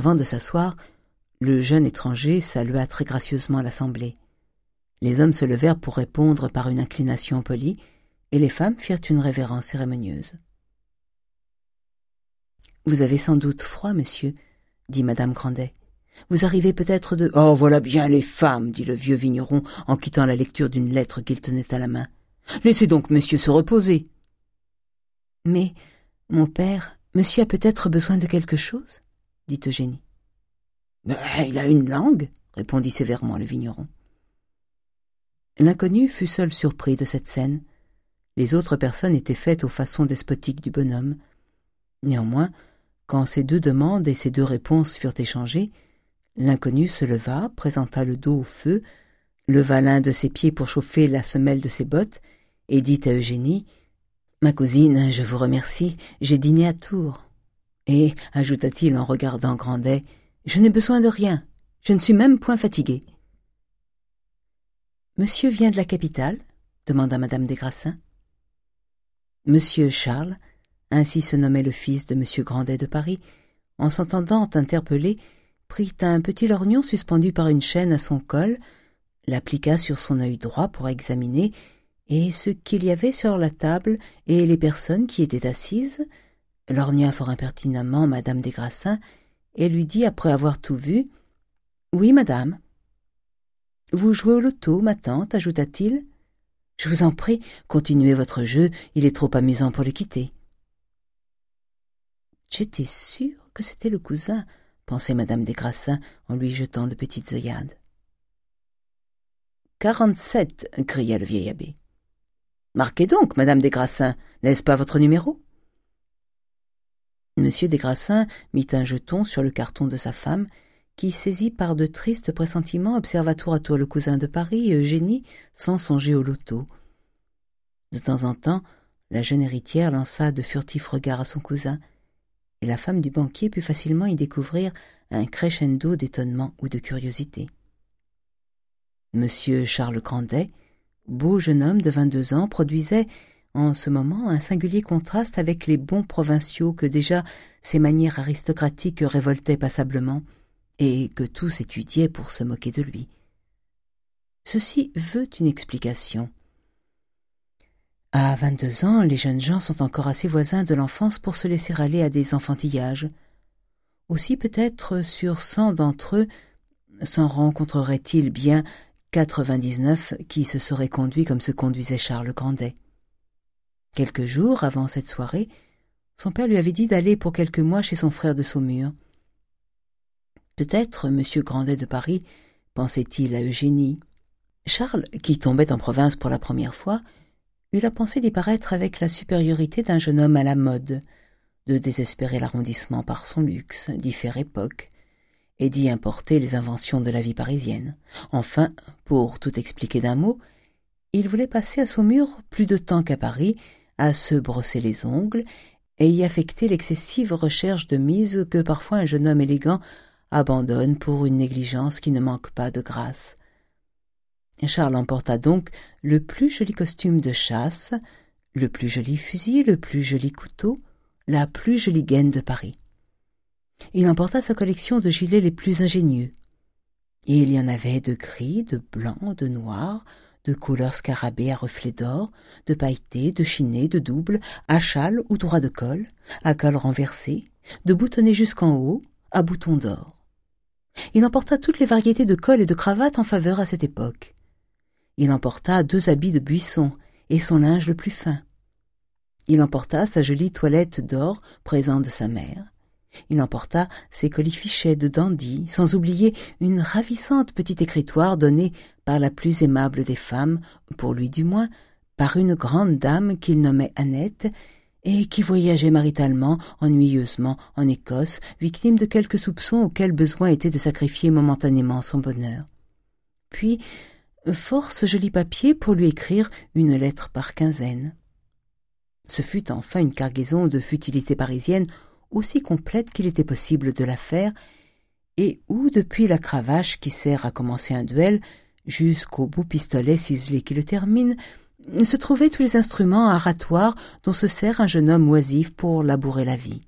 Avant de s'asseoir, le jeune étranger salua très gracieusement l'assemblée. Les hommes se levèrent pour répondre par une inclination polie, et les femmes firent une révérence cérémonieuse. Vous avez sans doute froid, monsieur, dit madame Grandet. Vous arrivez peut-être de... Oh, voilà bien les femmes, dit le vieux vigneron en quittant la lecture d'une lettre qu'il tenait à la main. Laissez donc monsieur se reposer. Mais, mon père, monsieur a peut-être besoin de quelque chose? Dit Eugénie. Il a une langue, répondit sévèrement le vigneron. L'inconnu fut seul surpris de cette scène. Les autres personnes étaient faites aux façons despotiques du bonhomme. Néanmoins, quand ces deux demandes et ces deux réponses furent échangées, l'inconnu se leva, présenta le dos au feu, leva l'un de ses pieds pour chauffer la semelle de ses bottes, et dit à Eugénie « Ma cousine, je vous remercie, j'ai dîné à Tours. » Et, ajouta-t-il en regardant Grandet, « Je n'ai besoin de rien, je ne suis même point fatigué. »« Monsieur vient de la capitale ?» demanda madame des Grassins. Monsieur Charles, ainsi se nommait le fils de monsieur Grandet de Paris, en s'entendant interpellé, prit un petit lorgnon suspendu par une chaîne à son col, l'appliqua sur son œil droit pour examiner, et ce qu'il y avait sur la table et les personnes qui étaient assises, lorgna fort impertinemment madame des Grassins, et lui dit après avoir tout vu, « Oui, madame. »« Vous jouez au loto, ma tante, ajouta-t-il. Je vous en prie, continuez votre jeu, il est trop amusant pour le quitter. J'étais sûre que c'était le cousin, pensait madame des Grassins en lui jetant de petites œillades. Quarante-sept, cria le vieil abbé. Marquez donc, madame des Grassins, n'est-ce pas votre numéro? Monsieur des Grassins mit un jeton sur le carton de sa femme, qui, saisit par de tristes pressentiments, observa tour à tour le cousin de Paris et Eugénie sans songer au loto. De temps en temps, la jeune héritière lança de furtifs regards à son cousin, et la femme du banquier put facilement y découvrir un crescendo d'étonnement ou de curiosité. Monsieur Charles Grandet, beau jeune homme de vingt-deux ans, produisait, en ce moment, un singulier contraste avec les bons provinciaux que déjà ses manières aristocratiques révoltaient passablement, et que tous étudiaient pour se moquer de lui. Ceci veut une explication. À vingt-deux ans, les jeunes gens sont encore assez voisins de l'enfance pour se laisser aller à des enfantillages. Aussi peut-être sur cent d'entre eux s'en rencontrerait-il bien quatre-vingt-dix-neuf qui se seraient conduits comme se conduisait Charles Grandet. Quelques jours avant cette soirée, son père lui avait dit d'aller pour quelques mois chez son frère de Saumur. Peut-être M. Grandet de Paris pensait-il à Eugénie. Charles, qui tombait en province pour la première fois, eut la pensée d'y paraître avec la supériorité d'un jeune homme à la mode, de désespérer l'arrondissement par son luxe, d'y faire époque, et d'y importer les inventions de la vie parisienne. Enfin, pour tout expliquer d'un mot, il voulait passer à Saumur plus de temps qu'à Paris, à se brosser les ongles et y affecter l'excessive recherche de mise que parfois un jeune homme élégant abandonne pour une négligence qui ne manque pas de grâce. Charles emporta donc le plus joli costume de chasse, le plus joli fusil, le plus joli couteau, la plus jolie gaine de Paris. Il emporta sa collection de gilets les plus ingénieux. Il y en avait de gris, de blanc, de noir, de couleur scarabée à reflets d'or, de pailletés, de chinés, de doubles, à châle ou droit de col, à col renversé, de boutonnés jusqu'en haut, à boutons d'or. Il emporta toutes les variétés de cols et de cravates en faveur à cette époque. Il emporta deux habits de buisson et son linge le plus fin. Il emporta sa jolie toilette d'or, présent de sa mère. Il emporta ses colifichets de dandy, sans oublier une ravissante petite écritoire donnée par la plus aimable des femmes, pour lui du moins, par une grande dame qu'il nommait Annette, et qui voyageait maritalement, ennuyeusement, en Écosse, victime de quelques soupçons auxquels besoin était de sacrifier momentanément son bonheur. Puis force joli papier pour lui écrire une lettre par quinzaine. Ce fut enfin une cargaison de futilités parisiennes aussi complète qu'il était possible de la faire, et où, depuis la cravache qui sert à commencer un duel, jusqu'au bout pistolet ciselé qui le termine, se trouvaient tous les instruments aratoires dont se sert un jeune homme oisif pour labourer la vie.